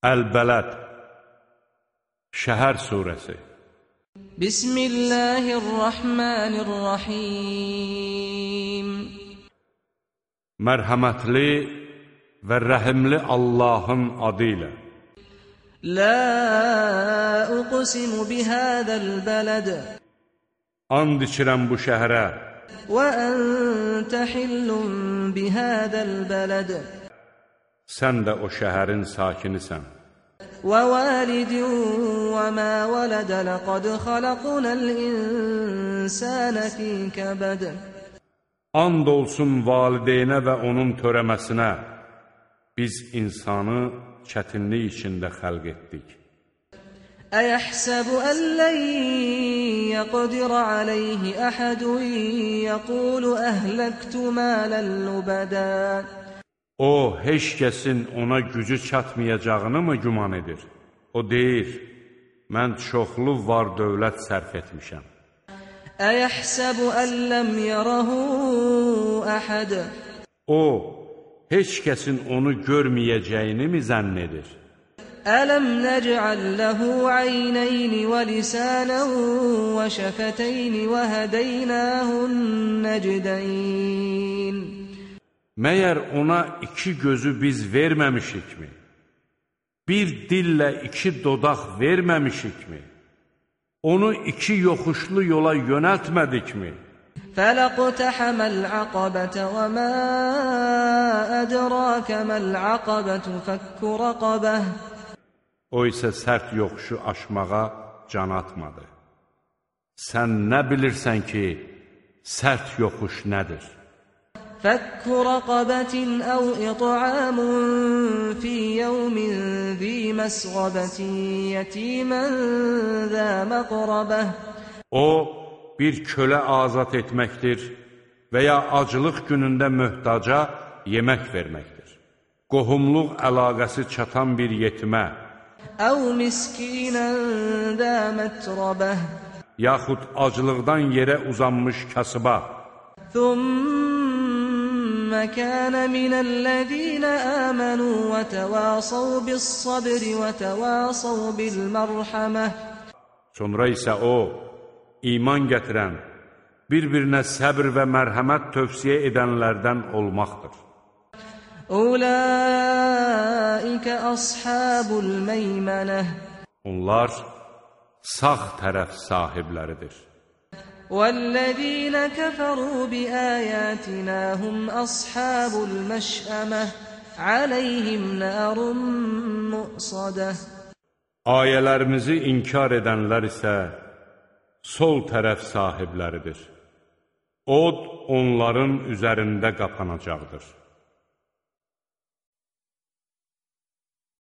Əl-Bələd Şəhər surəsi Bismillahirrahmanirrahim Mərhəmətli və rəhimli Allahın adı ilə La uqsimu bihadal balad And içirəm bu şəhərə və ente hillun bihadal balad Sən də o şəhərin sakinisən ووالد وما ولد لقد خلقنا الإنسان في كبد And olsun valideynə və onun törəməsinə biz insanı çətinlik içində xəlq etdik. أيحسب أن لن يقدر عليه أحد يقول أهلكت مالا لبدا O, heç kəsin ona gücü çatmayacağını mı güman edir? O deyir, mən çoxlu var dövlət sərf etmişəm. Əyəhsəbu əlləm yarahu əhəd O, heç kəsin onu görməyəcəyini mi zənn edir? Ələm nəcəl ləhu əynəyni və lisanən və şəfətəyni və hədəynəhun nəcdəyn Məyər ona iki gözü biz verməmişikmi? Bir dillə iki dodaq verməmişikmi? Onu iki yoxuşlu yola yönəltmədikmi? فلاقتحم العقبة وما أدراك ما العقبة فك رقبة O isə sərt yoxuşu aşmağa can atmadı. Sən nə bilirsən ki, sərt yoxuş nədir? فك رقبة أو إطعام في يوم ذي مسغبة يتيما ذا مقربة O, bir kölə azad etməkdir və ya acılıq günündə möhtaca yemək verməkdir. Qohumluq əlaqəsi çatan bir yetimə, أو مسكينا ذا متربة yaxud acılıqdan yerə uzanmış kasıba, ثم كان من الذين آمنوا وتواصوا بالصبر وتواصوا بالمرحمة sonra isə o, iman gətirən, bir-birinə səbr və mərhəmət tövsiyə edənlərdən olmaqdır. أولئك أصحاب الميمنة Onlar sağ tərəf sahibləridir. والذين كفروا بآياتنا هم أصحاب المشأمة عليهم نار مؤصدة Ayələrimizi inkar edənlər isə sol tərəf sahibləridir. Od onların üzərində qapanacaqdır.